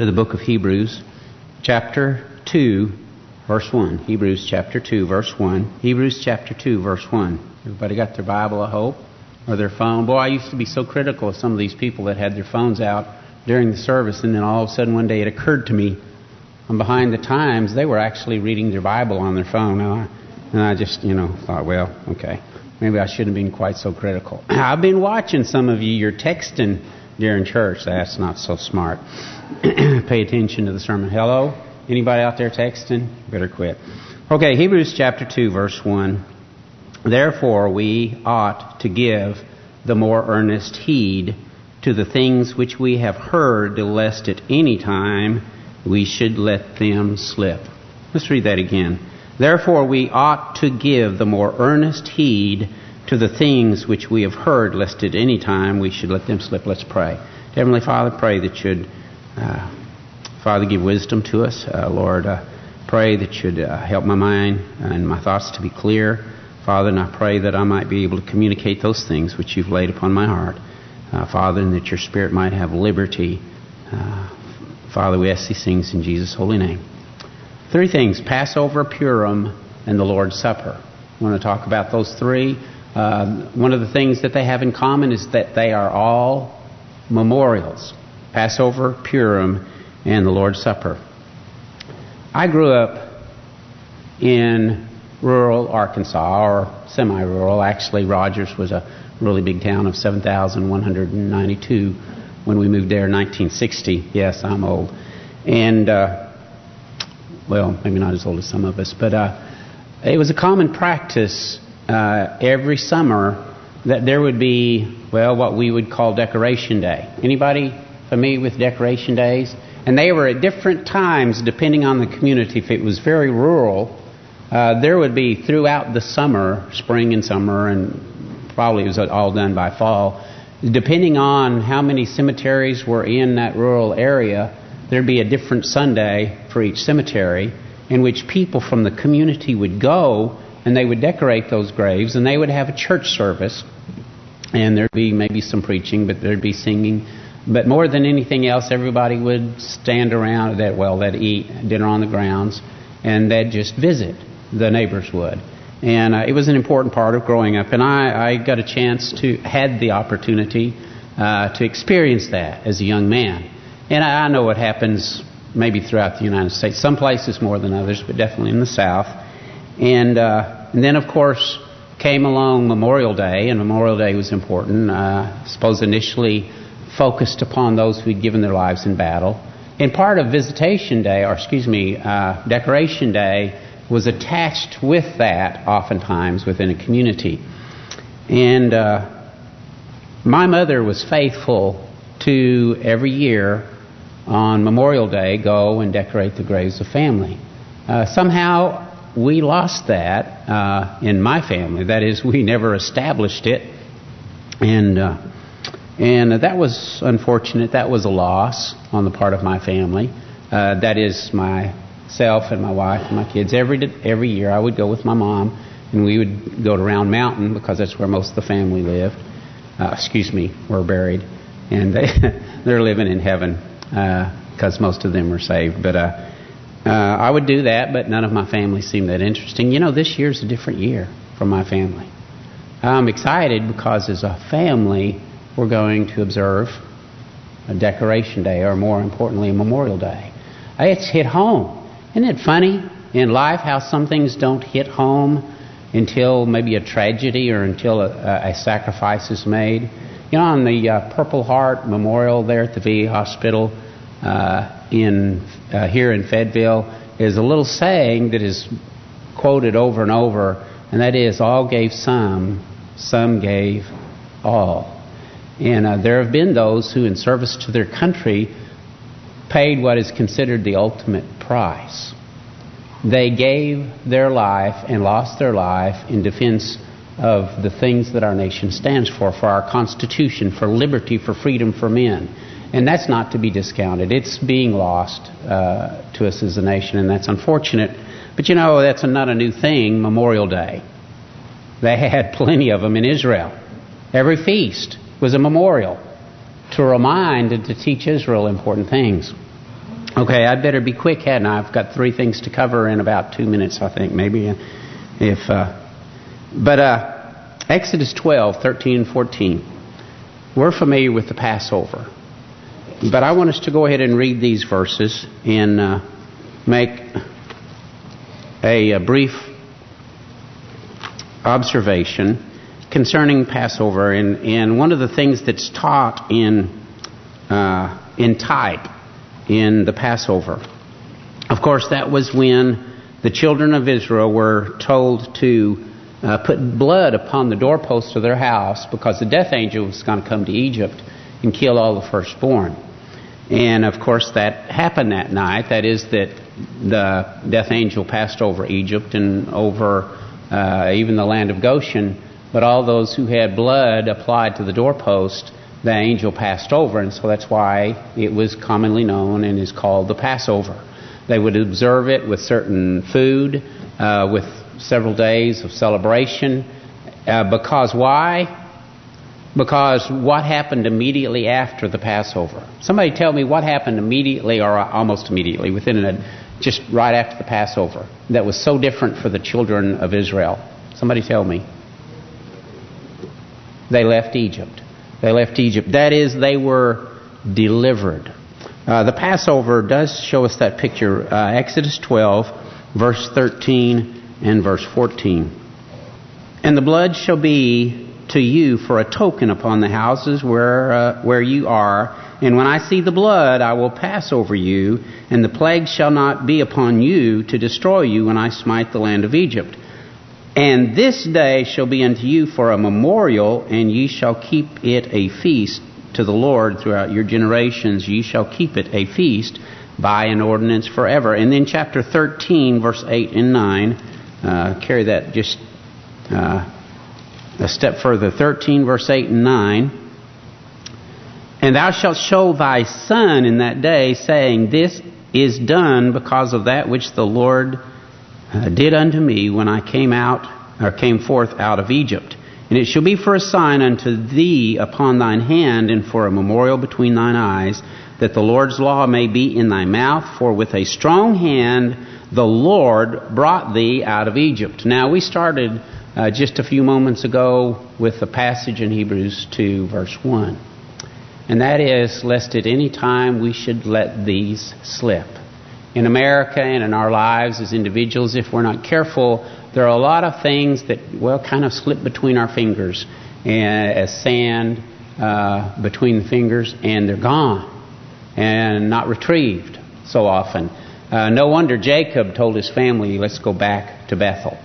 to the book of Hebrews, chapter 2, verse 1. Hebrews chapter 2, verse 1. Hebrews chapter 2, verse 1. Everybody got their Bible, I hope, or their phone. Boy, I used to be so critical of some of these people that had their phones out during the service, and then all of a sudden one day it occurred to me, I'm behind the times, they were actually reading their Bible on their phone. And I, and I just, you know, thought, well, okay, maybe I shouldn't have been quite so critical. I've been watching some of you, you're texting during church. That's not so smart. Pay attention to the sermon. Hello? Anybody out there texting? Better quit. Okay, Hebrews chapter 2, verse 1. Therefore we ought to give the more earnest heed to the things which we have heard, lest at any time we should let them slip. Let's read that again. Therefore we ought to give the more earnest heed to the things which we have heard, lest at any time we should let them slip. Let's pray. Heavenly Father, pray that you'd, uh, Father, give wisdom to us. Uh, Lord, uh, pray that you'd uh, help my mind and my thoughts to be clear. Father, and I pray that I might be able to communicate those things which you've laid upon my heart. Uh, Father, and that your Spirit might have liberty. Uh, Father, we ask these things in Jesus' holy name. Three things Passover, Purim, and the Lord's Supper. I want to talk about those three. Uh, one of the things that they have in common is that they are all memorials Passover, Purim, and the Lord's Supper. I grew up in rural Arkansas, or semi rural. Actually, Rogers was a really big town of 7,192 when we moved there in 1960. Yes, I'm old. And, uh, well, maybe not as old as some of us, but uh, it was a common practice uh, every summer that there would be, well, what we would call Decoration Day. Anybody familiar with Decoration Days? And they were at different times depending on the community. If it was very rural, uh, there would be throughout the summer, spring and summer, and probably it was all done by fall, depending on how many cemeteries were in that rural area, there'd be a different Sunday for each cemetery in which people from the community would go and they would decorate those graves and they would have a church service and there'd be maybe some preaching but there'd be singing. But more than anything else everybody would stand around that well they'd eat dinner on the grounds and they'd just visit the neighbors would. And uh, it was an important part of growing up and I, I got a chance to had the opportunity uh, to experience that as a young man. And I, I know what happens maybe throughout the United States some places more than others but definitely in the South and, uh, and then, of course, came along Memorial Day, and Memorial Day was important. Uh, I suppose initially focused upon those who had given their lives in battle. And part of Visitation Day, or excuse me, uh, Decoration Day, was attached with that oftentimes within a community. And uh, my mother was faithful to every year on Memorial Day go and decorate the graves of family. Uh, somehow we lost that uh, in my family. That is, we never established it, and uh, and that was unfortunate. That was a loss on the part of my family. Uh, that is, myself and my wife and my kids. Every every year, I would go with my mom, and we would go to Round Mountain because that's where most of the family lived. Uh, excuse me, were buried, and they they're living in heaven because uh, most of them were saved. But uh, I would do that, but none of my family seemed that interesting. You know, this year's a different year for my family. I'm excited because as a family, we're going to observe a Decoration Day, or more importantly, a Memorial Day. It's hit home. Isn't it funny in life how some things don't hit home until maybe a tragedy or until a, a sacrifice is made? You know, on the uh, Purple Heart Memorial there at the VA Hospital, uh, in uh, here in Fayetteville is a little saying that is quoted over and over, and that is, all gave some, some gave all. And uh, there have been those who, in service to their country, paid what is considered the ultimate price. They gave their life and lost their life in defense of the things that our nation stands for, for our Constitution, for liberty, for freedom for men. And that's not to be discounted. It's being lost uh, to us as a nation, and that's unfortunate. But you know, that's not a new thing, Memorial Day. They had plenty of them in Israel. Every feast was a memorial to remind and to teach Israel important things. Okay, I'd better be quick, hadn't I? I've got three things to cover in about two minutes, I think, maybe. If, uh, But uh, Exodus 12, 13, 14. We're familiar with the Passover. But I want us to go ahead and read these verses and uh, make a, a brief observation concerning Passover. And, and one of the things that's taught in, uh, in type in the Passover. Of course, that was when the children of Israel were told to uh, put blood upon the doorposts of their house because the death angel was going to come to Egypt and kill all the firstborn. And of course, that happened that night. That is, that the death angel passed over Egypt and over uh, even the land of Goshen. But all those who had blood applied to the doorpost, the angel passed over. And so that's why it was commonly known and is called the Passover. They would observe it with certain food, uh, with several days of celebration. Uh, because why? Because what happened immediately after the Passover? Somebody tell me what happened immediately or almost immediately, within a, just right after the Passover, that was so different for the children of Israel. Somebody tell me. They left Egypt. They left Egypt. That is, they were delivered. Uh, the Passover does show us that picture. Uh, Exodus 12, verse 13 and verse 14. And the blood shall be to you for a token upon the houses where uh, where you are. And when I see the blood, I will pass over you, and the plague shall not be upon you to destroy you when I smite the land of Egypt. And this day shall be unto you for a memorial, and ye shall keep it a feast to the Lord throughout your generations. Ye shall keep it a feast by an ordinance forever. And then chapter 13, verse 8 and 9, uh, carry that just uh, a step further. 13, verse 8 and 9. And thou shalt show thy son in that day, saying, This is done because of that which the Lord uh, did unto me when I came out, or came forth out of Egypt. And it shall be for a sign unto thee upon thine hand, and for a memorial between thine eyes, that the Lord's law may be in thy mouth. For with a strong hand the Lord brought thee out of Egypt. Now we started uh, just a few moments ago with the passage in Hebrews 2, verse 1. And that is, lest at any time we should let these slip. In America and in our lives as individuals, if we're not careful, there are a lot of things that, well, kind of slip between our fingers and, as sand uh, between the fingers, and they're gone and not retrieved so often. Uh, no wonder Jacob told his family, let's go back to Bethel.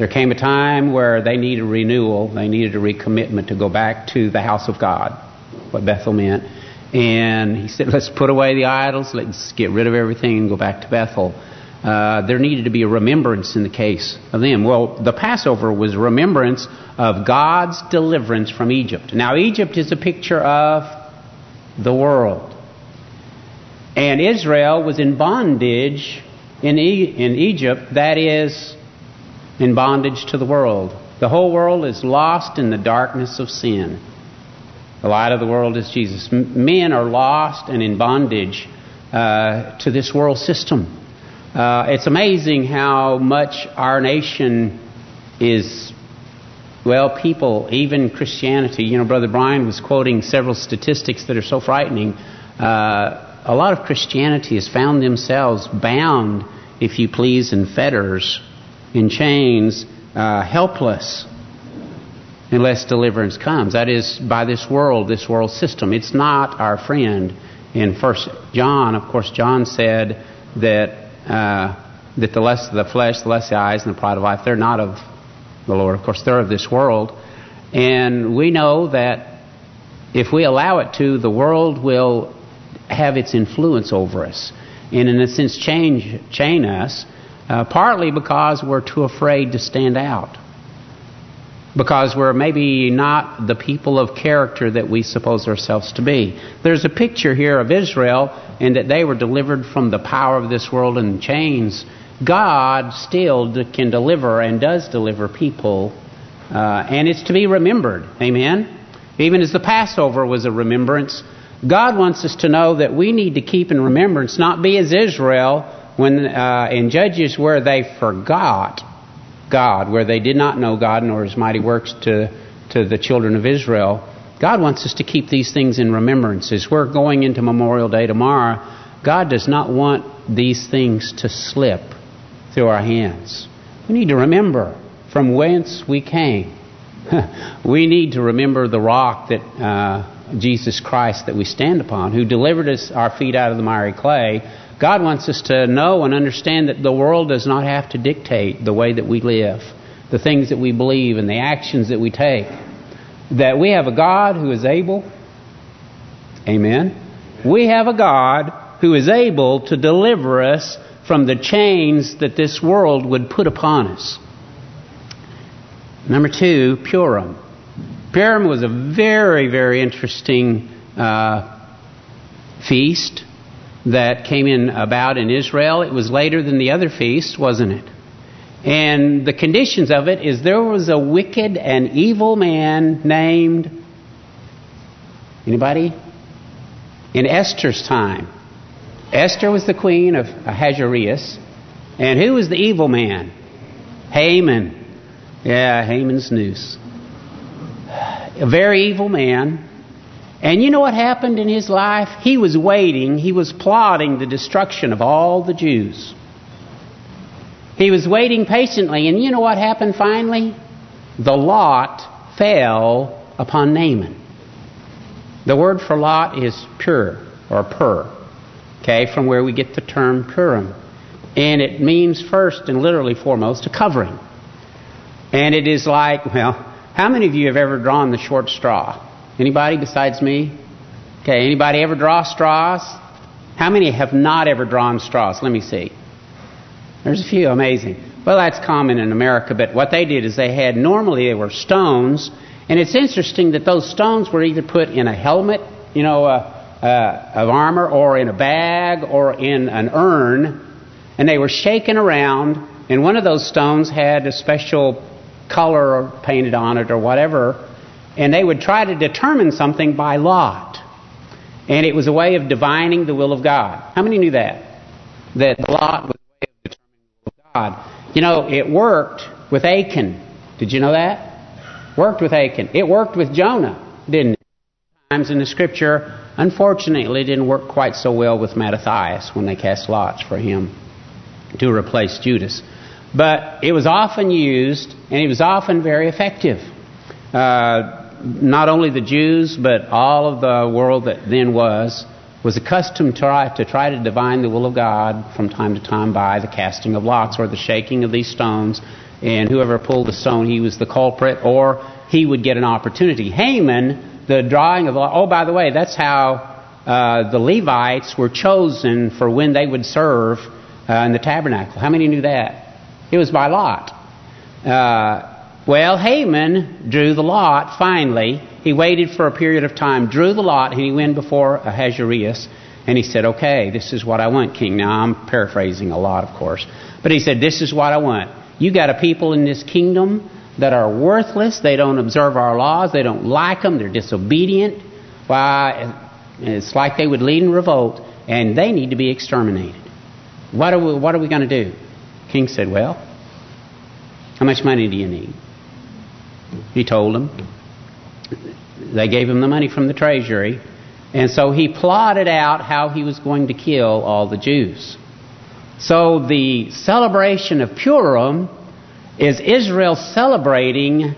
There came a time where they needed renewal, they needed a recommitment to go back to the house of God, what Bethel meant. And he said, let's put away the idols, let's get rid of everything and go back to Bethel. Uh, there needed to be a remembrance in the case of them. Well, the Passover was remembrance of God's deliverance from Egypt. Now, Egypt is a picture of the world. And Israel was in bondage in, e in Egypt, that is, in bondage to the world. The whole world is lost in the darkness of sin. The light of the world is Jesus. Men are lost and in bondage uh, to this world system. Uh, it's amazing how much our nation is, well, people, even Christianity. You know, Brother Brian was quoting several statistics that are so frightening. Uh, a lot of Christianity has found themselves bound, if you please, in fetters, in chains, uh, helpless unless deliverance comes. That is, by this world, this world system. It's not our friend. In First John, of course, John said that uh, that the lust of the flesh, the lust of the eyes, and the pride of life, they're not of the Lord. Of course, they're of this world. And we know that if we allow it to, the world will have its influence over us. And in a sense, change, chain us, uh, partly because we're too afraid to stand out because we're maybe not the people of character that we suppose ourselves to be. There's a picture here of Israel and that they were delivered from the power of this world and chains. God still can deliver and does deliver people, uh, and it's to be remembered. Amen? Even as the Passover was a remembrance, God wants us to know that we need to keep in remembrance, not be as Israel when uh, in Judges where they forgot God, where they did not know God nor His mighty works to to the children of Israel. God wants us to keep these things in remembrance. As we're going into Memorial Day tomorrow, God does not want these things to slip through our hands. We need to remember from whence we came. we need to remember the rock that uh, Jesus Christ that we stand upon, who delivered us our feet out of the miry clay. God wants us to know and understand that the world does not have to dictate the way that we live, the things that we believe and the actions that we take. That we have a God who is able, amen, we have a God who is able to deliver us from the chains that this world would put upon us. Number two, Purim. Purim was a very, very interesting uh, feast that came in about in Israel. It was later than the other feasts, wasn't it? And the conditions of it is there was a wicked and evil man named anybody? In Esther's time. Esther was the queen of Ahasuerus. And who was the evil man? Haman. Yeah, Haman's noose. A very evil man. And you know what happened in his life? He was waiting, he was plotting the destruction of all the Jews. He was waiting patiently, and you know what happened finally? The lot fell upon Naaman. The word for lot is pur or pur, okay, from where we get the term Purim. And it means first and literally foremost a covering. And it is like, well, how many of you have ever drawn the short straw? Anybody besides me? Okay, anybody ever draw straws? How many have not ever drawn straws? Let me see. There's a few, amazing. Well, that's common in America, but what they did is they had, normally they were stones, and it's interesting that those stones were either put in a helmet, you know, uh, uh, of armor, or in a bag, or in an urn, and they were shaken around, and one of those stones had a special color painted on it or whatever, and they would try to determine something by lot. And it was a way of divining the will of God. How many knew that? That lot was a way of determining the will of God. You know, it worked with Achan. Did you know that? Worked with Achan. It worked with Jonah, didn't it? Times in the Scripture, unfortunately, it didn't work quite so well with Mattathias when they cast lots for him to replace Judas. But it was often used, and it was often very effective. Uh, not only the Jews, but all of the world that then was, was accustomed to try, to try to divine the will of God from time to time by the casting of lots or the shaking of these stones. And whoever pulled the stone, he was the culprit, or he would get an opportunity. Haman, the drawing of the lot, Oh, by the way, that's how uh, the Levites were chosen for when they would serve uh, in the tabernacle. How many knew that? It was by lot. Uh, well, Haman drew the lot finally. He waited for a period of time, drew the lot, and he went before Ahasuerus. And he said, okay, this is what I want, king. Now, I'm paraphrasing a lot, of course. But he said, this is what I want. You got a people in this kingdom that are worthless. They don't observe our laws. They don't like them. They're disobedient. Why? It's like they would lead in revolt, and they need to be exterminated. What are we, what are we going to do? King said, well, how much money do you need? He told them. They gave him the money from the treasury. And so he plotted out how he was going to kill all the Jews. So the celebration of Purim is Israel celebrating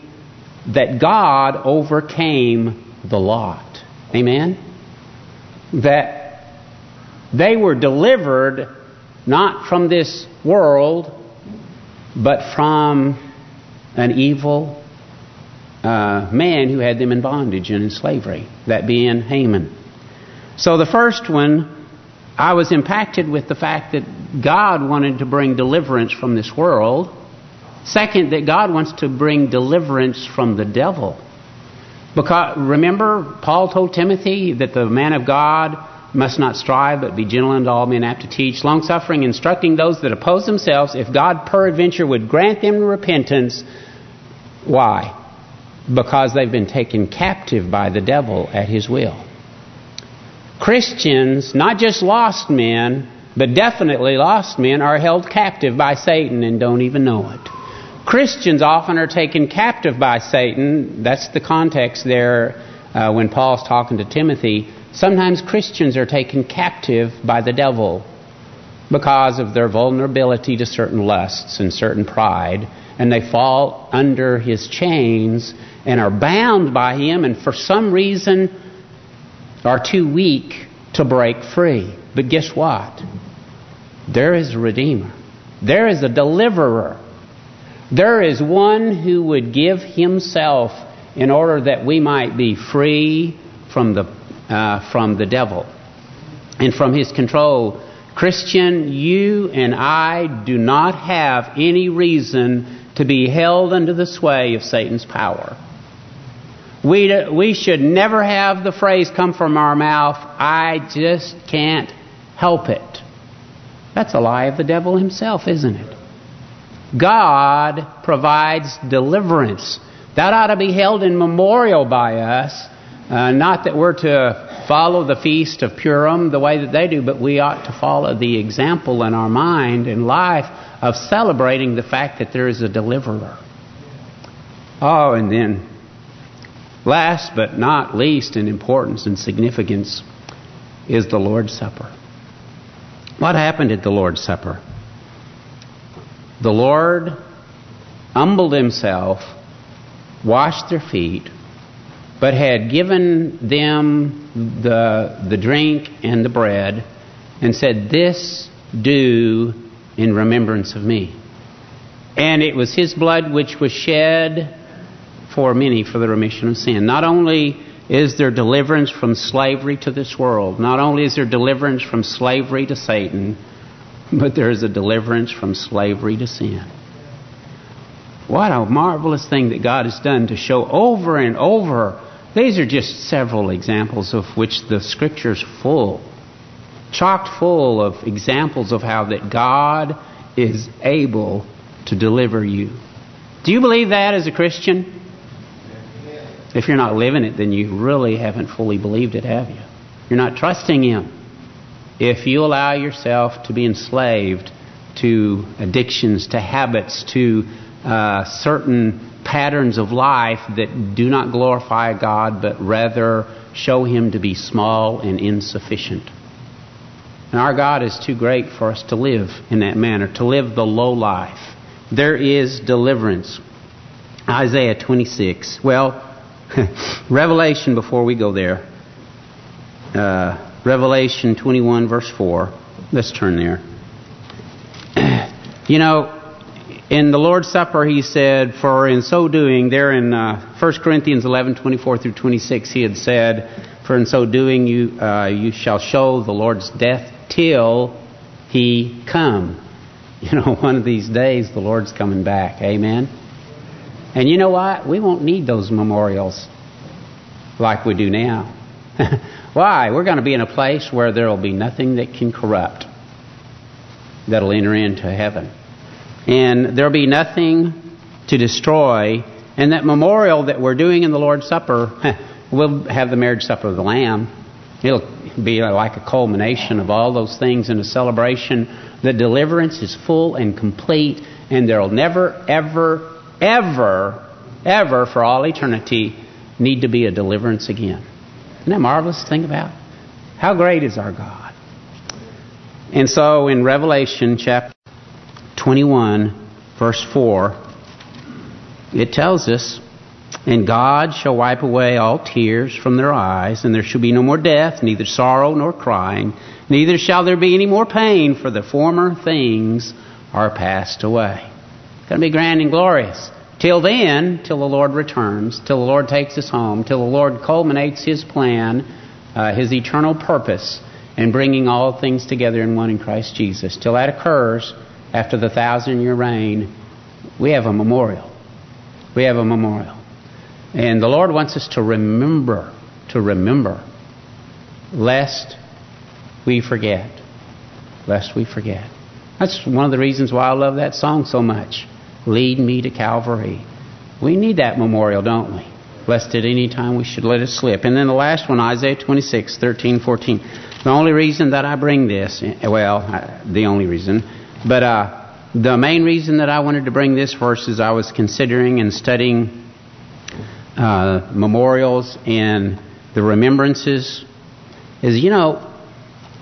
that God overcame the lot. Amen? That they were delivered not from this world, but from an evil uh, man who had them in bondage and in slavery, that being Haman. So the first one, I was impacted with the fact that God wanted to bring deliverance from this world. Second, that God wants to bring deliverance from the devil. Because remember, Paul told Timothy that the man of God must not strive, but be gentle unto all men, apt to teach, long-suffering, instructing those that oppose themselves, if God peradventure would grant them repentance. Why? Because they've been taken captive by the devil at his will. Christians, not just lost men, but definitely lost men, are held captive by Satan and don't even know it. Christians often are taken captive by Satan. That's the context there uh, when Paul's talking to Timothy. Sometimes Christians are taken captive by the devil because of their vulnerability to certain lusts and certain pride. And they fall under his chains and are bound by him and for some reason are too weak to break free. But guess what? There is a Redeemer. There is a Deliverer. There is one who would give himself in order that we might be free from the uh, from the devil and from his control. Christian, you and I do not have any reason to be held under the sway of Satan's power. We, we should never have the phrase come from our mouth, I just can't help it. That's a lie of the devil himself, isn't it? God provides deliverance. That ought to be held in memorial by us. Uh, not that we're to follow the feast of Purim the way that they do, but we ought to follow the example in our mind and life of celebrating the fact that there is a deliverer. Oh, and then last but not least in importance and significance is the Lord's Supper. What happened at the Lord's Supper? The Lord humbled himself, washed their feet, but had given them the, the drink and the bread and said, This do in remembrance of me. And it was his blood which was shed for many for the remission of sin. Not only is there deliverance from slavery to this world, not only is there deliverance from slavery to Satan, but there is a deliverance from slavery to sin. What a marvelous thing that God has done to show over and over. These are just several examples of which the Scripture's full. Chocked full of examples of how that God is able to deliver you. Do you believe that as a Christian? If you're not living it, then you really haven't fully believed it, have you? You're not trusting Him if you allow yourself to be enslaved to addictions, to habits, to uh, certain patterns of life that do not glorify God, but rather show Him to be small and insufficient. And our God is too great for us to live in that manner, to live the low life. There is deliverance. Isaiah 26. Well, Revelation, before we go there. Uh, Revelation 21, verse 4. Let's turn there. you know, in the Lord's Supper, he said, for in so doing, there in uh, 1 Corinthians 11, 24 through 26, he had said, for in so doing you uh, you shall show the Lord's death till he come. You know, one of these days the Lord's coming back. Amen? And you know what? We won't need those memorials like we do now. Why? We're going to be in a place where there will be nothing that can corrupt that'll enter into heaven. And there'll be nothing to destroy. And that memorial that we're doing in the Lord's Supper, we'll have the marriage supper of the Lamb. It'll be like a culmination of all those things in a celebration. The deliverance is full and complete, and there'll never, ever, ever, ever, for all eternity, need to be a deliverance again. Isn't that marvelous to think about? How great is our God? And so in Revelation chapter 21, verse 4, it tells us, And God shall wipe away all tears from their eyes, and there shall be no more death, neither sorrow nor crying, neither shall there be any more pain, for the former things are passed away. It's going to be grand and glorious. Till then, till the Lord returns, till the Lord takes us home, till the Lord culminates His plan, uh, His eternal purpose in bringing all things together in one in Christ Jesus. Till that occurs, after the thousand-year reign, we have a memorial. We have a memorial. And the Lord wants us to remember, to remember, lest we forget. Lest we forget. That's one of the reasons why I love that song so much. Lead me to Calvary. We need that memorial, don't we? lest at any time we should let it slip. And then the last one, Isaiah 26, 13, 14. The only reason that I bring this, well, the only reason, but uh, the main reason that I wanted to bring this verse is I was considering and studying uh, memorials and the remembrances. Is, you know,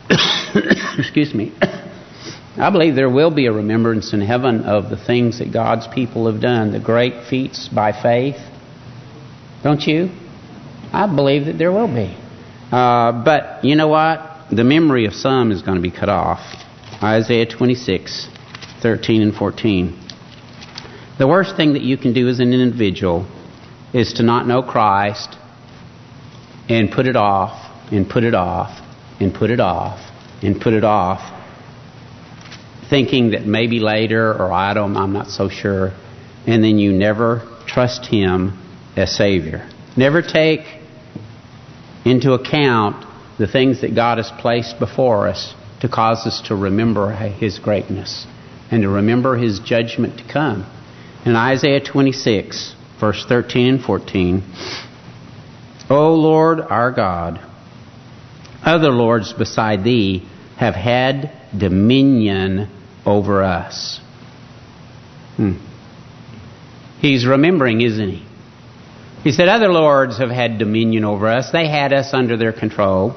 excuse me, I believe there will be a remembrance in heaven of the things that God's people have done, the great feats by faith. Don't you? I believe that there will be. Uh, but you know what? The memory of some is going to be cut off. Isaiah 26, 13 and 14. The worst thing that you can do as an individual is to not know Christ and put it off and put it off and put it off and put it off thinking that maybe later or I don't I'm not so sure and then you never trust him as Savior. Never take into account the things that God has placed before us to cause us to remember His greatness and to remember His judgment to come. In Isaiah 26, verse 13 and 14, O Lord our God, other lords beside Thee have had dominion over us. Hmm. He's remembering, isn't he? He said, Other lords have had dominion over us. They had us under their control.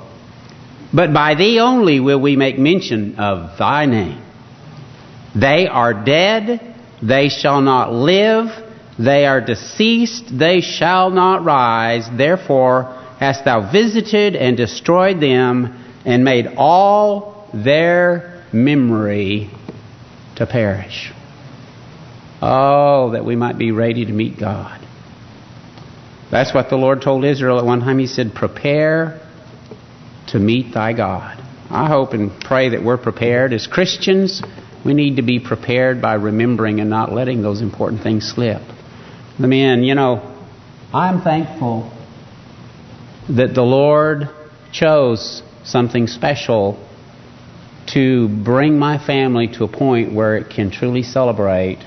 But by thee only will we make mention of thy name. They are dead, they shall not live, they are deceased, they shall not rise. Therefore hast thou visited and destroyed them, and made all their memory to perish. Oh, that we might be ready to meet God. That's what the Lord told Israel at one time. He said, prepare to meet thy God. I hope and pray that we're prepared. As Christians, we need to be prepared by remembering and not letting those important things slip. The men, you know, I'm thankful that the Lord chose something special to bring my family to a point where it can truly celebrate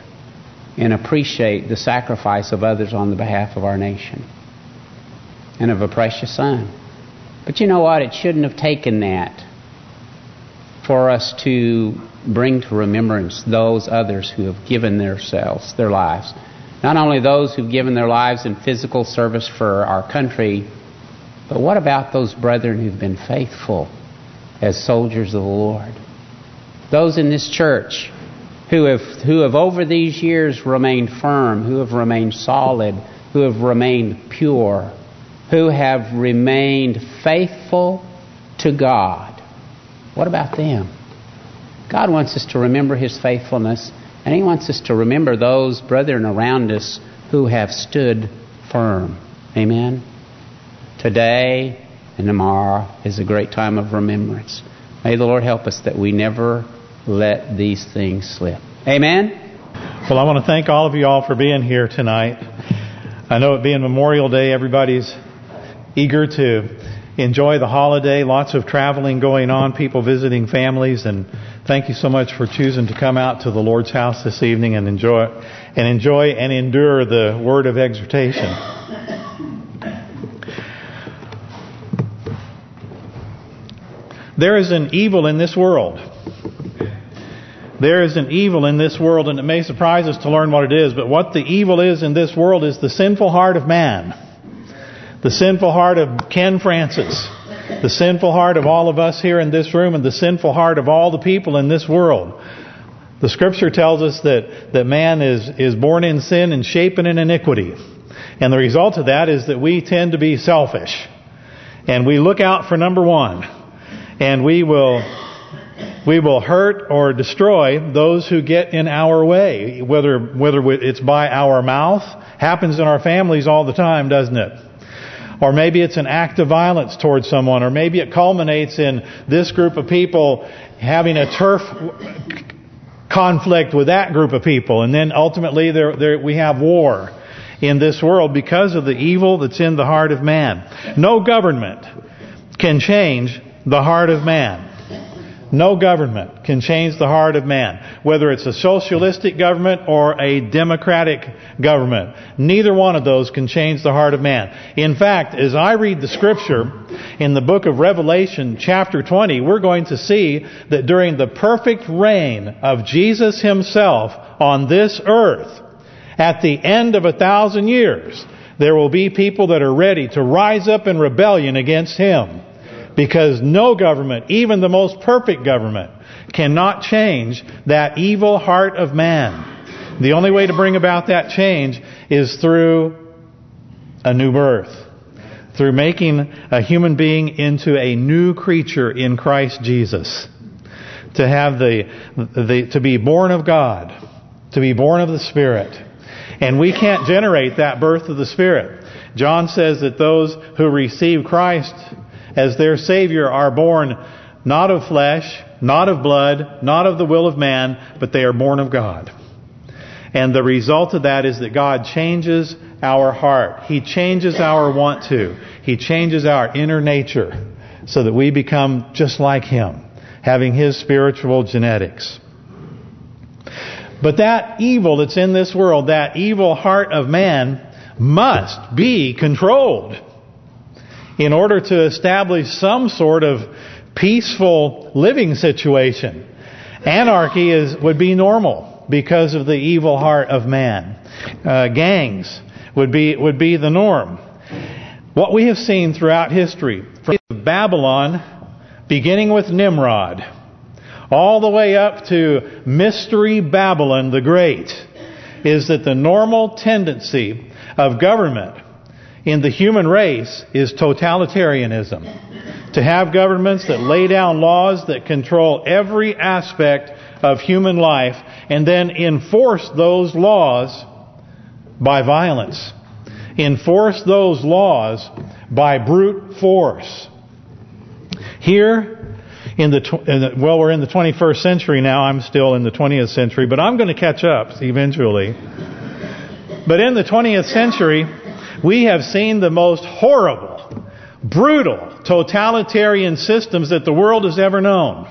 and appreciate the sacrifice of others on the behalf of our nation and of a precious son. But you know what? It shouldn't have taken that for us to bring to remembrance those others who have given themselves, their lives. Not only those who've given their lives in physical service for our country, but what about those brethren who've been faithful as soldiers of the Lord? Those in this church who have who have over these years remained firm, who have remained solid, who have remained pure, who have remained faithful to God. What about them? God wants us to remember His faithfulness, and He wants us to remember those brethren around us who have stood firm. Amen? Today and tomorrow is a great time of remembrance. May the Lord help us that we never let these things slip. Amen? Well, I want to thank all of you all for being here tonight. I know it being Memorial Day, everybody's eager to enjoy the holiday. Lots of traveling going on, people visiting families, and thank you so much for choosing to come out to the Lord's house this evening and enjoy and enjoy and endure the word of exhortation. There is an evil in this world. There is an evil in this world, and it may surprise us to learn what it is, but what the evil is in this world is the sinful heart of man. The sinful heart of Ken Francis. The sinful heart of all of us here in this room and the sinful heart of all the people in this world. The Scripture tells us that, that man is, is born in sin and shapen in iniquity. And the result of that is that we tend to be selfish. And we look out for number one. And we will we will hurt or destroy those who get in our way. Whether whether it's by our mouth. Happens in our families all the time, doesn't it? Or maybe it's an act of violence towards someone. Or maybe it culminates in this group of people having a turf conflict with that group of people. And then ultimately there, there, we have war in this world because of the evil that's in the heart of man. No government can change the heart of man. No government can change the heart of man, whether it's a socialistic government or a democratic government. Neither one of those can change the heart of man. In fact, as I read the scripture in the book of Revelation chapter 20, we're going to see that during the perfect reign of Jesus himself on this earth, at the end of a thousand years, there will be people that are ready to rise up in rebellion against him. Because no government, even the most perfect government, cannot change that evil heart of man. The only way to bring about that change is through a new birth. Through making a human being into a new creature in Christ Jesus. To have the, the to be born of God. To be born of the Spirit. And we can't generate that birth of the Spirit. John says that those who receive Christ as their Savior are born not of flesh, not of blood, not of the will of man, but they are born of God. And the result of that is that God changes our heart. He changes our want to. He changes our inner nature so that we become just like Him, having His spiritual genetics. But that evil that's in this world, that evil heart of man, must be controlled in order to establish some sort of peaceful living situation. Anarchy is would be normal because of the evil heart of man. Uh, gangs would be would be the norm. What we have seen throughout history, from Babylon, beginning with Nimrod, all the way up to Mystery Babylon the Great, is that the normal tendency of government in the human race is totalitarianism. To have governments that lay down laws that control every aspect of human life and then enforce those laws by violence. Enforce those laws by brute force. Here, in the, in the, well, we're in the 21st century now. I'm still in the 20th century, but I'm going to catch up eventually. But in the 20th century, we have seen the most horrible, brutal, totalitarian systems that the world has ever known.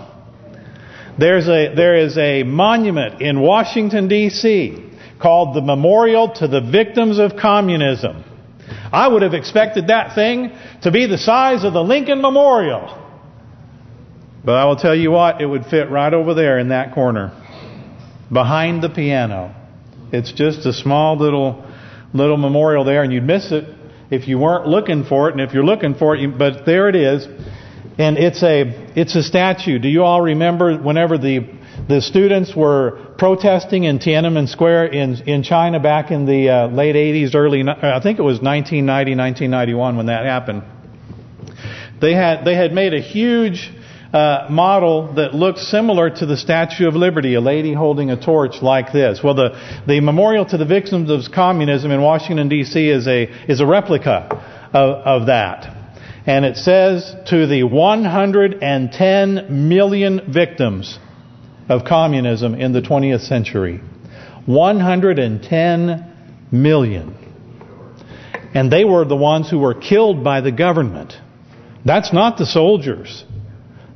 There's a there is a monument in Washington D.C. called the Memorial to the Victims of Communism. I would have expected that thing to be the size of the Lincoln Memorial. But I will tell you what, it would fit right over there in that corner. Behind the piano. It's just a small little little memorial there, and you'd miss it if you weren't looking for it. And if you're looking for it, you, but there it is. And it's a it's a statue. Do you all remember whenever the the students were protesting in Tiananmen Square in in China back in the uh, late 80s, early I think it was 1990, 1991 when that happened. They had they had made a huge uh, model that looks similar to the Statue of Liberty, a lady holding a torch like this. Well, the the memorial to the victims of communism in Washington D.C. is a is a replica of, of that, and it says to the 110 million victims of communism in the 20th century, 110 million, and they were the ones who were killed by the government. That's not the soldiers.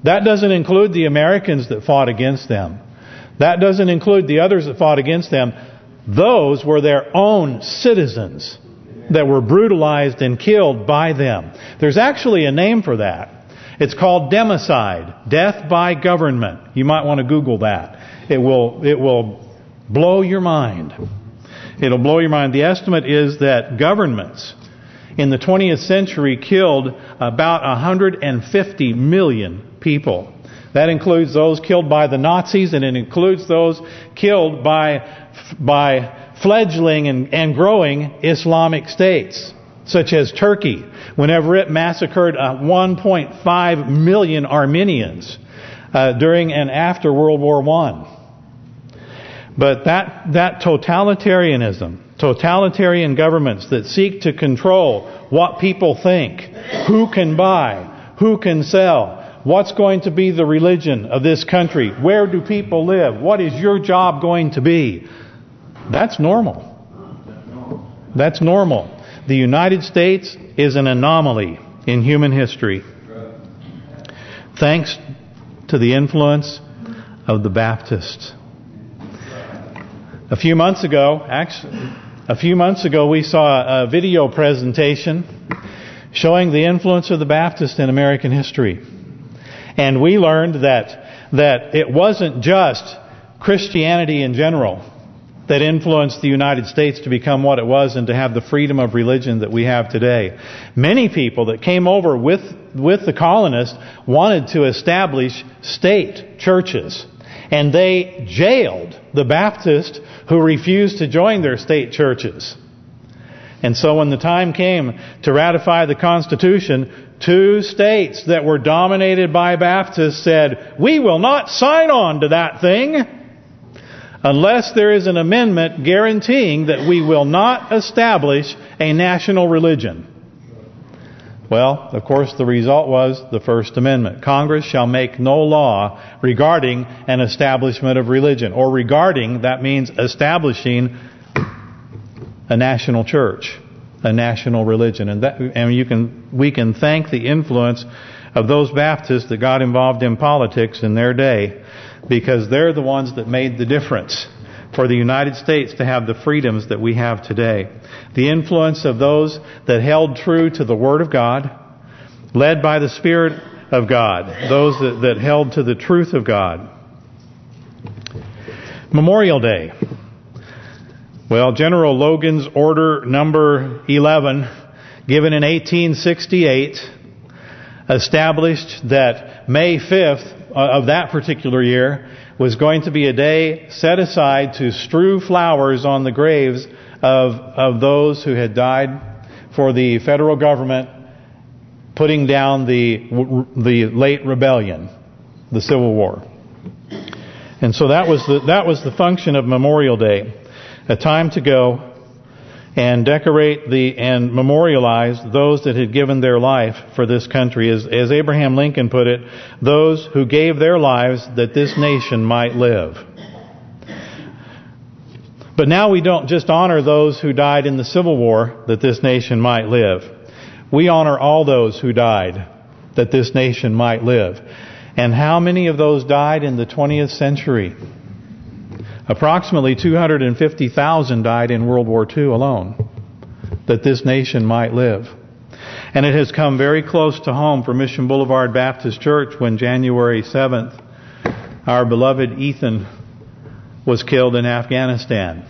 That doesn't include the Americans that fought against them. That doesn't include the others that fought against them. Those were their own citizens that were brutalized and killed by them. There's actually a name for that. It's called democide, death by government. You might want to Google that. It will it will blow your mind. It'll blow your mind. The estimate is that governments in the 20th century killed about 150 million people. That includes those killed by the Nazis and it includes those killed by by fledgling and, and growing Islamic states, such as Turkey, whenever it massacred uh, 1.5 million Armenians uh, during and after World War One. But that that totalitarianism, totalitarian governments that seek to control what people think, who can buy, who can sell, What's going to be the religion of this country? Where do people live? What is your job going to be? That's normal. That's normal. The United States is an anomaly in human history. Thanks to the influence of the Baptists. A few months ago, actually, a few months ago we saw a video presentation showing the influence of the Baptist in American history. And we learned that that it wasn't just Christianity in general that influenced the United States to become what it was and to have the freedom of religion that we have today. Many people that came over with with the colonists wanted to establish state churches. And they jailed the Baptists who refused to join their state churches. And so when the time came to ratify the Constitution, two states that were dominated by Baptists said, we will not sign on to that thing unless there is an amendment guaranteeing that we will not establish a national religion. Well, of course, the result was the First Amendment. Congress shall make no law regarding an establishment of religion. Or regarding, that means establishing a national church, a national religion. And that, and you can we can thank the influence of those Baptists that got involved in politics in their day because they're the ones that made the difference for the United States to have the freedoms that we have today. The influence of those that held true to the Word of God, led by the Spirit of God, those that, that held to the truth of God. Memorial Day. Well, General Logan's Order Number 11, given in 1868, established that May 5th uh, of that particular year was going to be a day set aside to strew flowers on the graves of of those who had died for the federal government putting down the the late rebellion, the Civil War. And so that was the that was the function of Memorial Day, a time to go and decorate the and memorialize those that had given their life for this country. As, as Abraham Lincoln put it, those who gave their lives that this nation might live. But now we don't just honor those who died in the Civil War that this nation might live. We honor all those who died that this nation might live. And how many of those died in the 20th century? Approximately 250,000 died in World War II alone that this nation might live. And it has come very close to home for Mission Boulevard Baptist Church when January 7th, our beloved Ethan was killed in Afghanistan.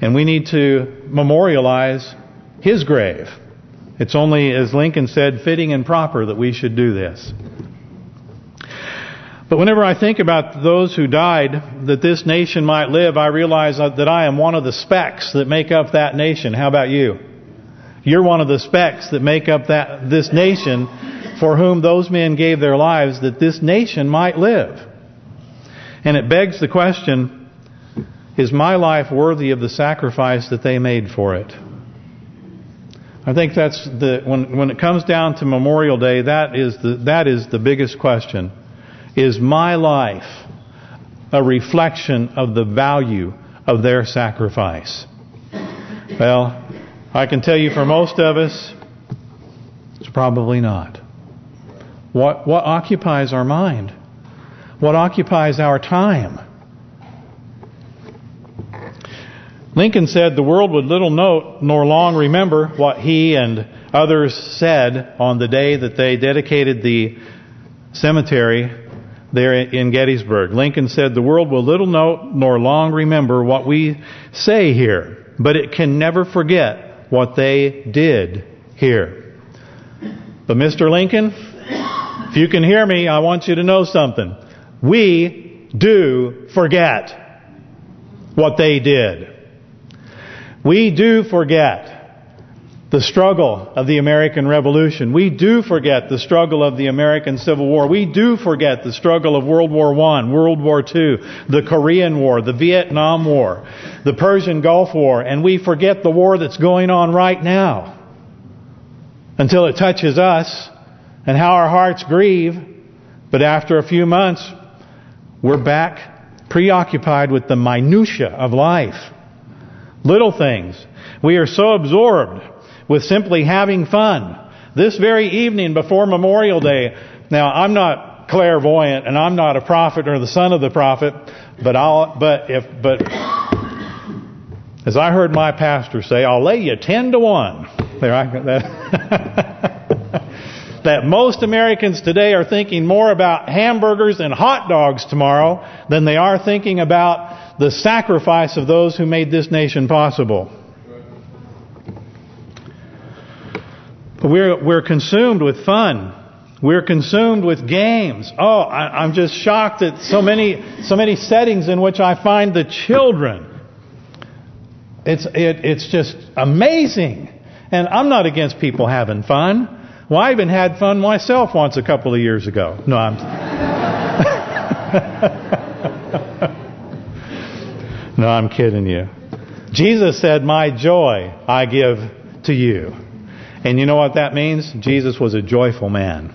And we need to memorialize his grave. It's only, as Lincoln said, fitting and proper that we should do this. But whenever I think about those who died that this nation might live, I realize that I am one of the specks that make up that nation. How about you? You're one of the specks that make up that this nation for whom those men gave their lives that this nation might live. And it begs the question, is my life worthy of the sacrifice that they made for it? I think that's the when when it comes down to Memorial Day, that is the that is the biggest question. Is my life a reflection of the value of their sacrifice? Well, I can tell you for most of us, it's probably not. What what occupies our mind? What occupies our time? Lincoln said the world would little note nor long remember what he and others said on the day that they dedicated the cemetery there in Gettysburg. Lincoln said, the world will little note nor long remember what we say here, but it can never forget what they did here. But Mr. Lincoln, if you can hear me, I want you to know something. We do forget what they did. We do forget the struggle of the American Revolution. We do forget the struggle of the American Civil War. We do forget the struggle of World War I, World War II, the Korean War, the Vietnam War, the Persian Gulf War, and we forget the war that's going on right now until it touches us and how our hearts grieve. But after a few months, we're back preoccupied with the minutia of life. Little things. We are so absorbed with simply having fun. This very evening before Memorial Day, now I'm not clairvoyant and I'm not a prophet or the son of the prophet, but I'll but if but as I heard my pastor say, I'll lay you ten to one. There I that, that most Americans today are thinking more about hamburgers and hot dogs tomorrow than they are thinking about the sacrifice of those who made this nation possible. We're we're consumed with fun. We're consumed with games. Oh, I, am just shocked at so many so many settings in which I find the children. It's it, it's just amazing. And I'm not against people having fun. Well, I even had fun myself once a couple of years ago. No, I'm... no, I'm kidding you. Jesus said, my joy I give to you. And you know what that means? Jesus was a joyful man.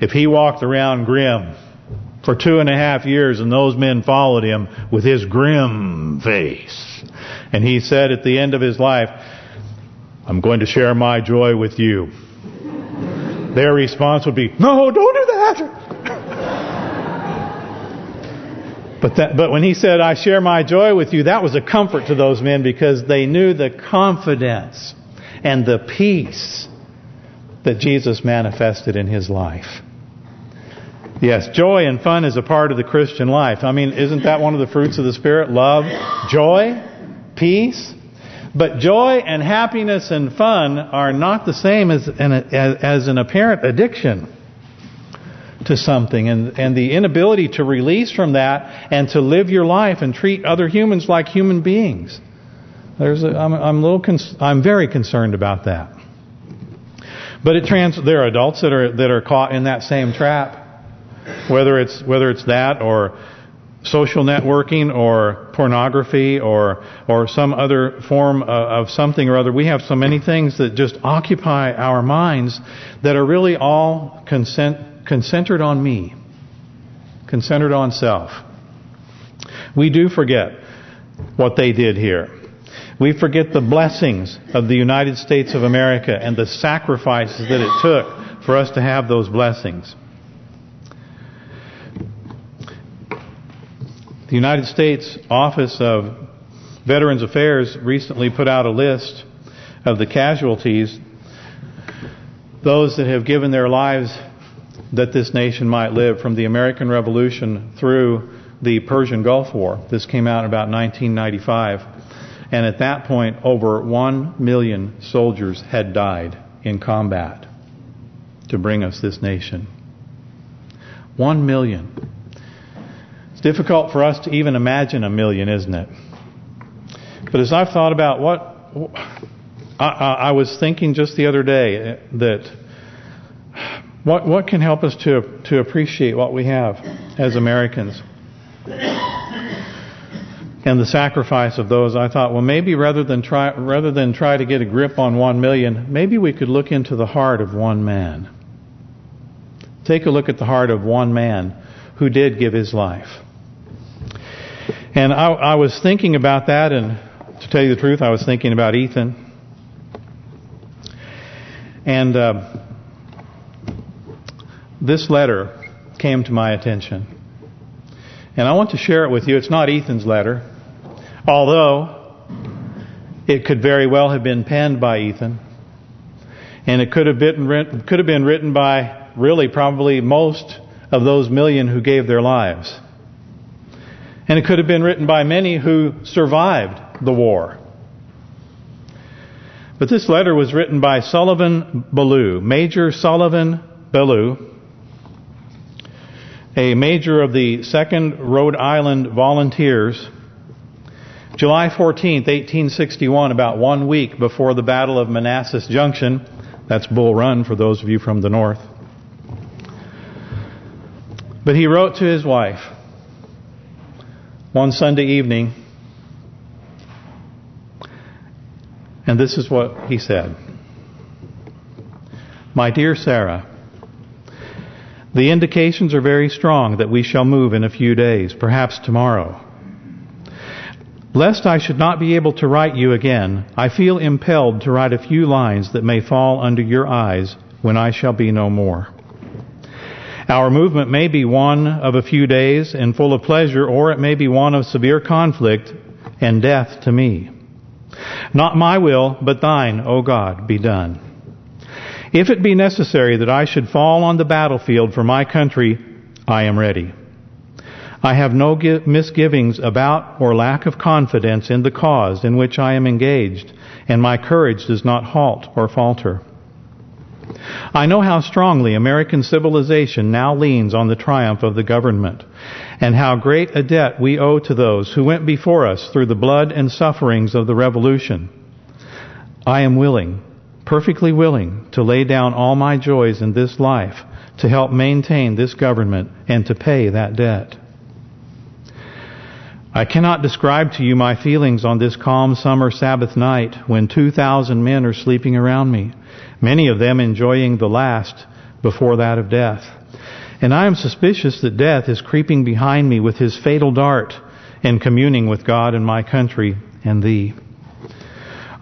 If he walked around grim for two and a half years and those men followed him with his grim face, and he said at the end of his life, I'm going to share my joy with you. Their response would be, no, don't do that. But that, but when he said, I share my joy with you, that was a comfort to those men because they knew the confidence and the peace that Jesus manifested in his life. Yes, joy and fun is a part of the Christian life. I mean, isn't that one of the fruits of the Spirit? Love, joy, peace. But joy and happiness and fun are not the same as an, as an apparent addiction to something. And, and the inability to release from that and to live your life and treat other humans like human beings. There's a, I'm, I'm little I'm very concerned about that. But it trans there are adults that are that are caught in that same trap. Whether it's whether it's that or social networking or pornography or or some other form of, of, something or other. We have so many things that just occupy our minds that are really all consent, concentered on me, concentered on self. We do forget what they did here. We forget the blessings of the United States of America and the sacrifices that it took for us to have those blessings. The United States Office of Veterans Affairs recently put out a list of the casualties, those that have given their lives that this nation might live from the American Revolution through the Persian Gulf War. This came out in about 1995. And at that point, over one million soldiers had died in combat to bring us this nation. One million. It's difficult for us to even imagine a million, isn't it? But as I've thought about what... I, I was thinking just the other day that what what can help us to to appreciate what we have as Americans and the sacrifice of those, I thought, well, maybe rather than try rather than try to get a grip on one million, maybe we could look into the heart of one man. Take a look at the heart of one man who did give his life. And I, I was thinking about that, and to tell you the truth, I was thinking about Ethan. And uh, this letter came to my attention. And I want to share it with you. It's not Ethan's letter. Although, it could very well have been penned by Ethan. And it could have been could have been written by really probably most of those million who gave their lives. And it could have been written by many who survived the war. But this letter was written by Sullivan Ballou, Major Sullivan Ballou, a major of the 2nd Rhode Island Volunteers, July 14, 1861, about one week before the Battle of Manassas Junction. That's Bull Run for those of you from the north. But he wrote to his wife one Sunday evening, and this is what he said. My dear Sarah, the indications are very strong that we shall move in a few days, perhaps tomorrow. Lest I should not be able to write you again, I feel impelled to write a few lines that may fall under your eyes when I shall be no more. Our movement may be one of a few days and full of pleasure, or it may be one of severe conflict and death to me. Not my will, but thine, O God, be done. If it be necessary that I should fall on the battlefield for my country, I am ready. I have no misgivings about or lack of confidence in the cause in which I am engaged, and my courage does not halt or falter. I know how strongly American civilization now leans on the triumph of the government, and how great a debt we owe to those who went before us through the blood and sufferings of the Revolution. I am willing, perfectly willing, to lay down all my joys in this life to help maintain this government and to pay that debt. I cannot describe to you my feelings on this calm summer Sabbath night when 2,000 men are sleeping around me, many of them enjoying the last before that of death. And I am suspicious that death is creeping behind me with his fatal dart and communing with God and my country and thee.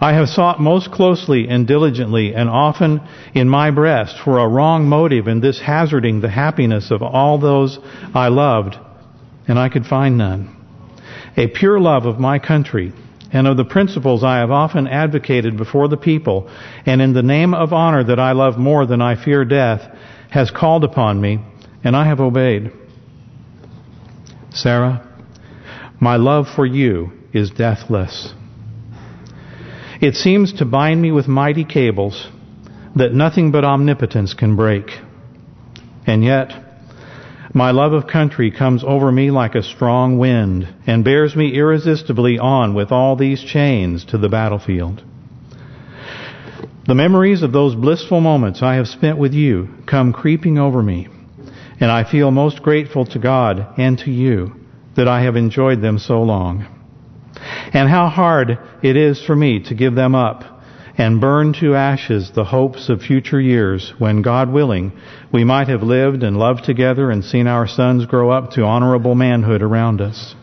I have sought most closely and diligently and often in my breast for a wrong motive in this hazarding the happiness of all those I loved, and I could find none a pure love of my country and of the principles I have often advocated before the people, and in the name of honor that I love more than I fear death, has called upon me, and I have obeyed. Sarah, my love for you is deathless. It seems to bind me with mighty cables that nothing but omnipotence can break. And yet, my love of country comes over me like a strong wind and bears me irresistibly on with all these chains to the battlefield. The memories of those blissful moments I have spent with you come creeping over me, and I feel most grateful to God and to you that I have enjoyed them so long. And how hard it is for me to give them up and burn to ashes the hopes of future years when, God willing, we might have lived and loved together and seen our sons grow up to honorable manhood around us.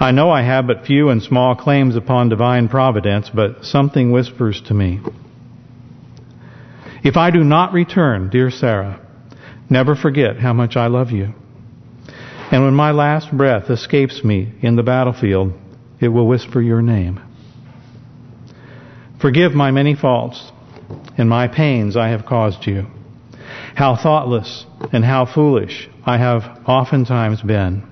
I know I have but few and small claims upon divine providence, but something whispers to me. If I do not return, dear Sarah, never forget how much I love you. And when my last breath escapes me in the battlefield, it will whisper your name. Forgive my many faults and my pains I have caused you. How thoughtless and how foolish I have oftentimes been.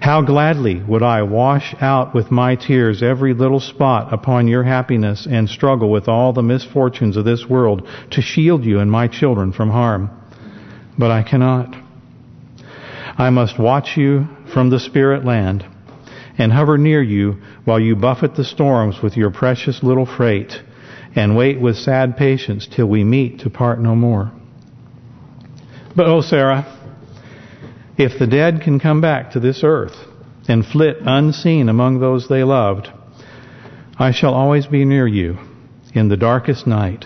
How gladly would I wash out with my tears every little spot upon your happiness and struggle with all the misfortunes of this world to shield you and my children from harm. But I cannot. I must watch you from the spirit land and hover near you while you buffet the storms with your precious little freight, and wait with sad patience till we meet to part no more. But, oh, Sarah, if the dead can come back to this earth and flit unseen among those they loved, I shall always be near you in the darkest night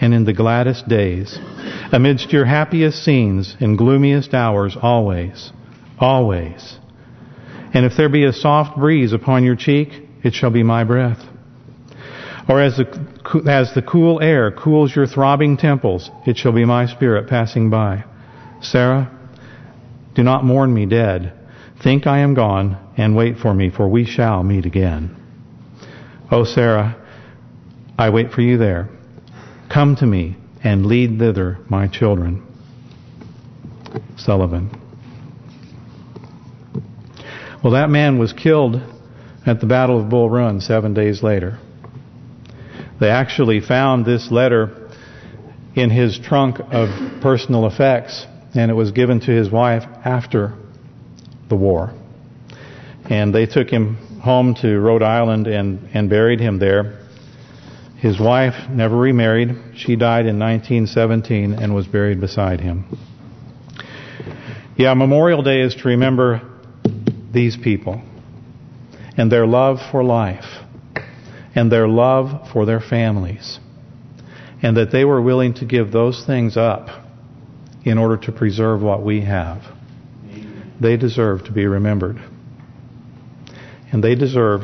and in the gladdest days, amidst your happiest scenes and gloomiest hours, always, always. And if there be a soft breeze upon your cheek, it shall be my breath. Or as the, as the cool air cools your throbbing temples, it shall be my spirit passing by. Sarah, do not mourn me dead. Think I am gone, and wait for me, for we shall meet again. O Sarah, I wait for you there. Come to me, and lead thither my children. Sullivan. Well, that man was killed at the Battle of Bull Run seven days later. They actually found this letter in his trunk of personal effects, and it was given to his wife after the war. And they took him home to Rhode Island and, and buried him there. His wife never remarried. She died in 1917 and was buried beside him. Yeah, Memorial Day is to remember these people and their love for life and their love for their families and that they were willing to give those things up in order to preserve what we have. They deserve to be remembered. And they deserve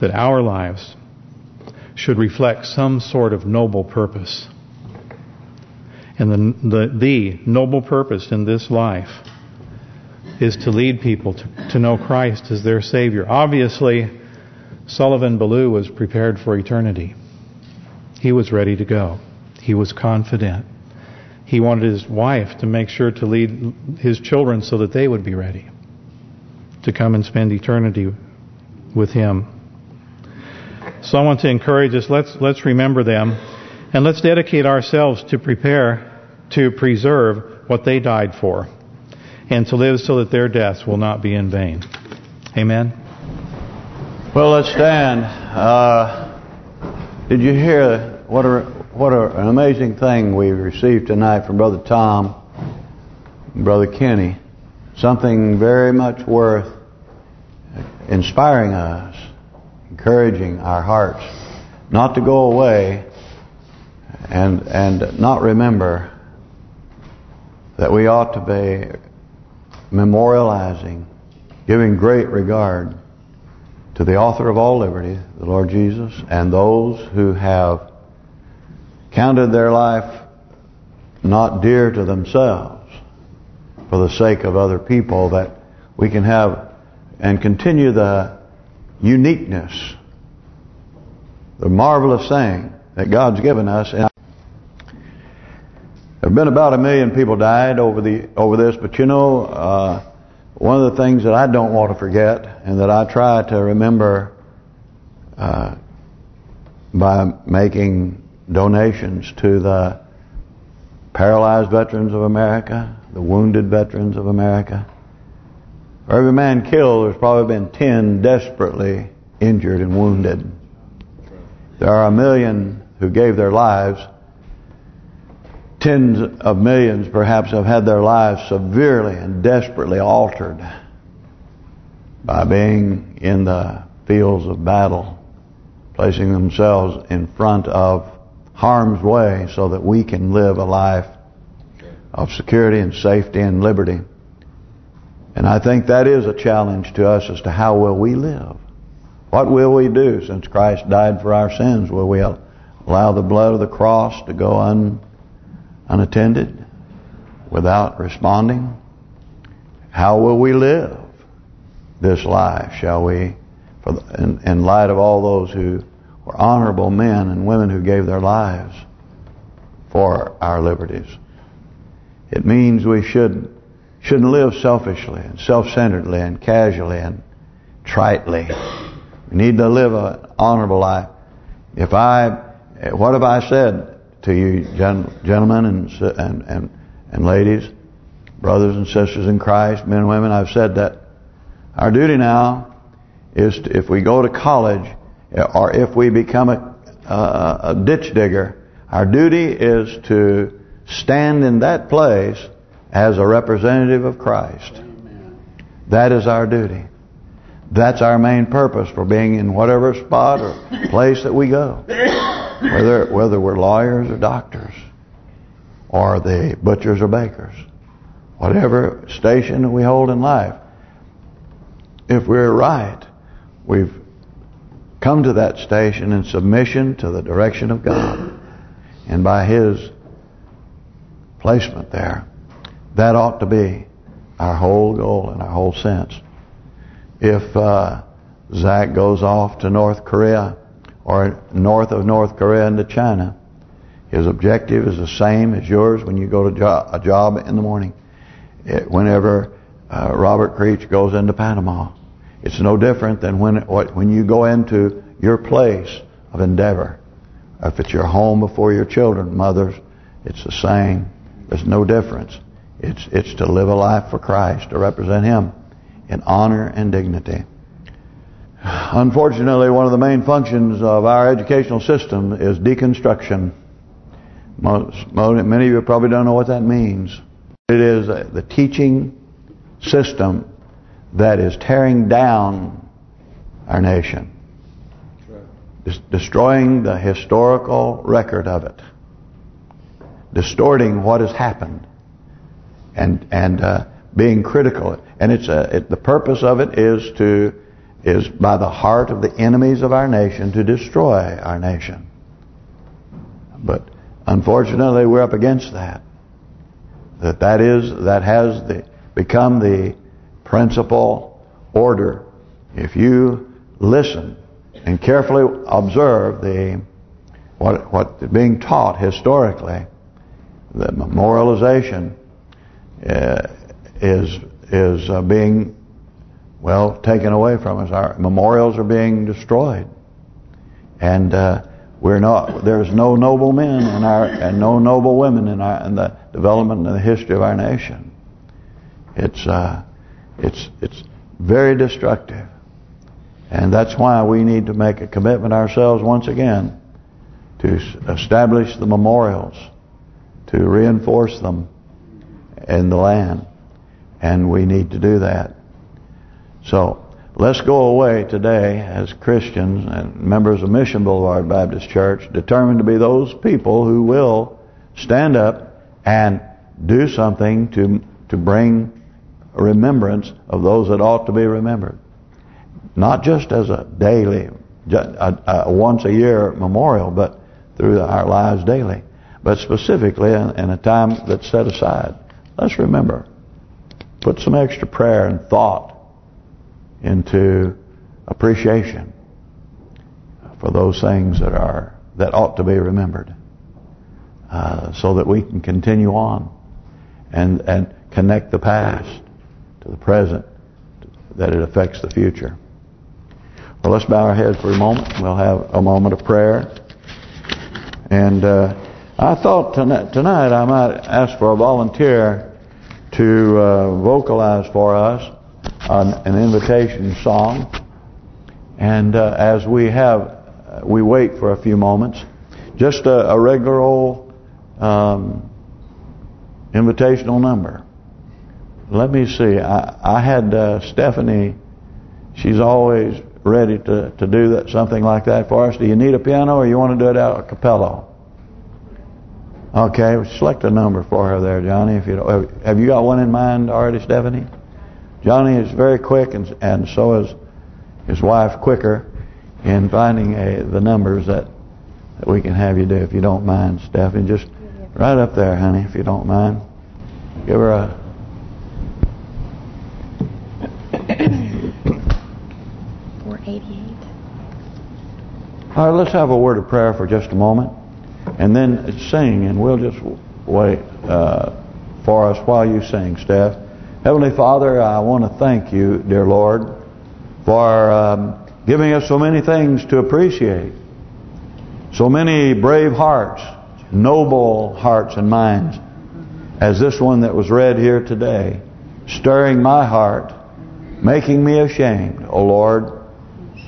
that our lives should reflect some sort of noble purpose. And the, the, the noble purpose in this life is to lead people to, to know Christ as their Savior. Obviously, Sullivan Ballou was prepared for eternity. He was ready to go. He was confident. He wanted his wife to make sure to lead his children so that they would be ready to come and spend eternity with him. So I want to encourage us, let's let's remember them and let's dedicate ourselves to prepare to preserve what they died for and to live so that their deaths will not be in vain. Amen. Well, let's stand. Uh, did you hear what a what a, an amazing thing we received tonight from Brother Tom, and Brother Kenny? Something very much worth inspiring us, encouraging our hearts, not to go away and and not remember that we ought to be memorializing, giving great regard to the author of all liberty, the Lord Jesus, and those who have counted their life not dear to themselves for the sake of other people, that we can have and continue the uniqueness, the marvelous thing that God's given us. Have been about a million people died over the over this, but you know, uh, one of the things that I don't want to forget and that I try to remember uh, by making donations to the paralyzed veterans of America, the wounded veterans of America. For every man killed, there's probably been ten desperately injured and wounded. There are a million who gave their lives tens of millions perhaps have had their lives severely and desperately altered by being in the fields of battle, placing themselves in front of harm's way so that we can live a life of security and safety and liberty. And I think that is a challenge to us as to how will we live. What will we do since Christ died for our sins? Will we allow the blood of the cross to go un unattended, without responding? How will we live this life, shall we, for the, in, in light of all those who were honorable men and women who gave their lives for our liberties? It means we should shouldn't live selfishly and self-centeredly and casually and tritely. We need to live an honorable life. If I, what have I said to you gentlemen and, and and and ladies, brothers and sisters in Christ, men and women, I've said that our duty now is to, if we go to college or if we become a, a, a ditch digger, our duty is to stand in that place as a representative of Christ. That is our duty. That's our main purpose for being in whatever spot or place that we go whether whether we're lawyers or doctors, or the butchers or bakers, whatever station we hold in life, if we're right, we've come to that station in submission to the direction of God, and by His placement there, that ought to be our whole goal and our whole sense. If uh, Zach goes off to North Korea or north of North Korea into China. His objective is the same as yours when you go to jo a job in the morning. It, whenever uh, Robert Creech goes into Panama, it's no different than when what when you go into your place of endeavor. If it's your home before your children, mothers, it's the same. There's no difference. It's it's to live a life for Christ, to represent Him in honor and dignity. Unfortunately, one of the main functions of our educational system is deconstruction. Most, many of you probably don't know what that means. It is the teaching system that is tearing down our nation. Destroying the historical record of it. Distorting what has happened. And and uh, being critical. And it's a, it, the purpose of it is to is by the heart of the enemies of our nation to destroy our nation. But unfortunately, we're up against that. that that is that has the become the principal order. If you listen and carefully observe the what what being taught historically, the memorialization uh, is is uh, being well taken away from us. Our memorials are being destroyed, and uh, we're not. There's no noble men in our and no noble women in our in the development and the history of our nation. It's uh, it's it's very destructive, and that's why we need to make a commitment ourselves once again to establish the memorials, to reinforce them in the land, and we need to do that. So let's go away today as Christians and members of Mission Boulevard Baptist Church determined to be those people who will stand up and do something to to bring remembrance of those that ought to be remembered. Not just as a daily, a, a once a year memorial, but through our lives daily. But specifically in, in a time that's set aside. Let's remember. Put some extra prayer and thought into appreciation for those things that are that ought to be remembered, uh, so that we can continue on and and connect the past to the present, that it affects the future. Well, let's bow our heads for a moment. We'll have a moment of prayer. And uh, I thought tonight, tonight I might ask for a volunteer to uh, vocalize for us an, an invitation song. And uh, as we have, we wait for a few moments, just a, a regular old um, invitational number. Let me see. I, I had uh, Stephanie. She's always ready to to do that something like that for us. Do you need a piano or you want to do it out a cappella? Okay, select a number for her there, Johnny. If you have you got one in mind already, Stephanie? Johnny is very quick, and and so is his wife quicker in finding a, the numbers that that we can have you do. If you don't mind, Stephanie, just right up there, honey. If you don't mind, give her a 488. All right, let's have a word of prayer for just a moment. And then sing, and we'll just wait uh, for us while you sing, Steph. Heavenly Father, I want to thank you, dear Lord, for um, giving us so many things to appreciate. So many brave hearts, noble hearts and minds, as this one that was read here today, stirring my heart, making me ashamed, O oh Lord.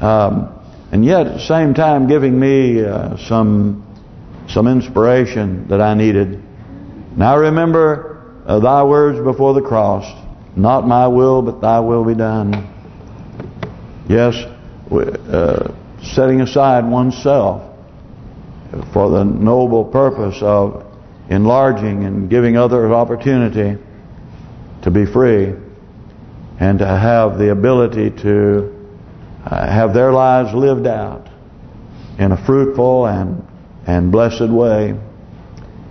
Um, and yet at the same time giving me uh, some some inspiration that I needed. Now remember uh, thy words before the cross, not my will but thy will be done. Yes, uh, setting aside oneself for the noble purpose of enlarging and giving others opportunity to be free and to have the ability to uh, have their lives lived out in a fruitful and and blessed way.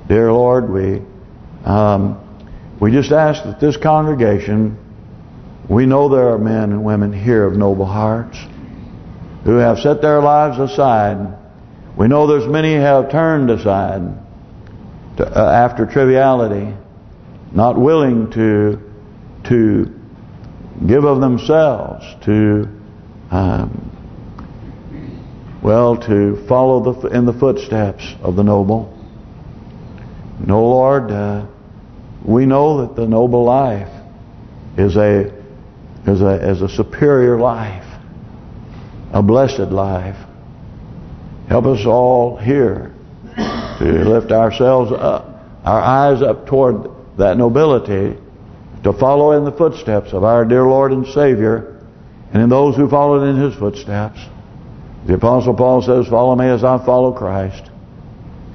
Dear Lord, we um, we just ask that this congregation, we know there are men and women here of noble hearts who have set their lives aside. We know there's many have turned aside to, uh, after triviality, not willing to to give of themselves to um, well, to follow the in the footsteps of the noble. No, Lord, uh, we know that the noble life is a is a is a superior life, a blessed life. Help us all here to lift ourselves up, our eyes up toward that nobility, to follow in the footsteps of our dear Lord and Savior, and in those who followed in His footsteps. The Apostle Paul says, follow me as I follow Christ.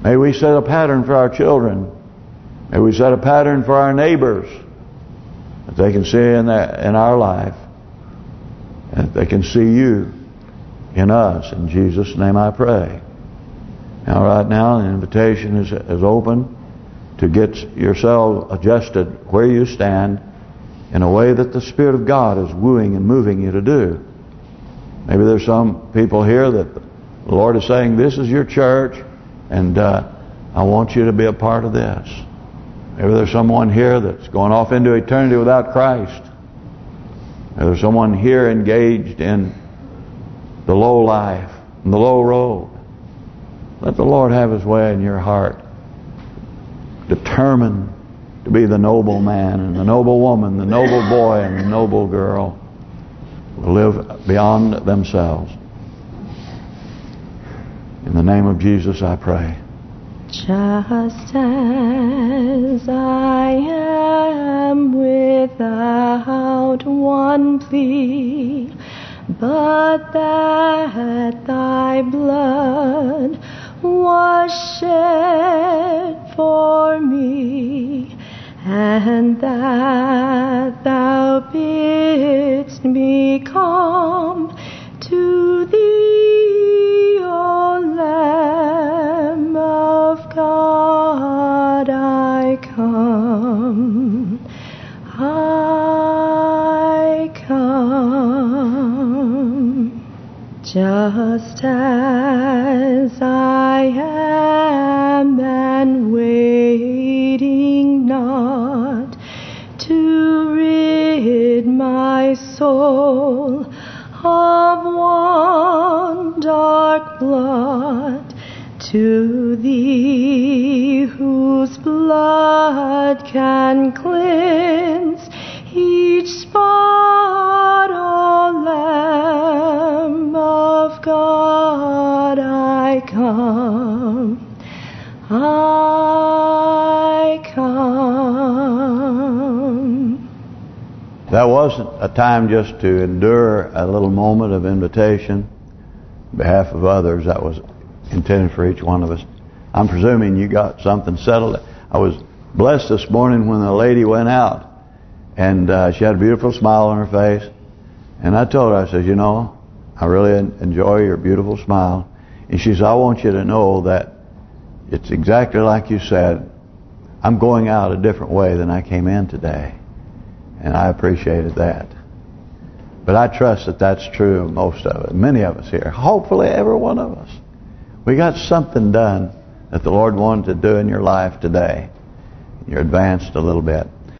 May we set a pattern for our children. May we set a pattern for our neighbors that they can see in in our life. And they can see you in us. In Jesus' name I pray. Now right now the invitation is, is open to get yourself adjusted where you stand in a way that the Spirit of God is wooing and moving you to do. Maybe there's some people here that the Lord is saying, this is your church, and uh, I want you to be a part of this. Maybe there's someone here that's going off into eternity without Christ. Maybe there's someone here engaged in the low life, the low road. Let the Lord have His way in your heart. Determine to be the noble man and the noble woman, the noble boy and the noble girl who live beyond themselves. In the name of Jesus I pray. Just as I am without one plea, but that thy blood was shed for me, and that thou bidst me come to thee, Just as I am and waiting not to rid my soul of one dark blot to thee whose blood can cleanse each spot, O Lamb God, I come. I come. That wasn't a time just to endure a little moment of invitation on behalf of others. That was intended for each one of us. I'm presuming you got something settled. I was blessed this morning when the lady went out and uh, she had a beautiful smile on her face. And I told her, I said, you know, I really enjoy your beautiful smile. And she says, I want you to know that it's exactly like you said. I'm going out a different way than I came in today. And I appreciated that. But I trust that that's true of most of it. Many of us here. Hopefully every one of us. We got something done that the Lord wanted to do in your life today. You're advanced a little bit.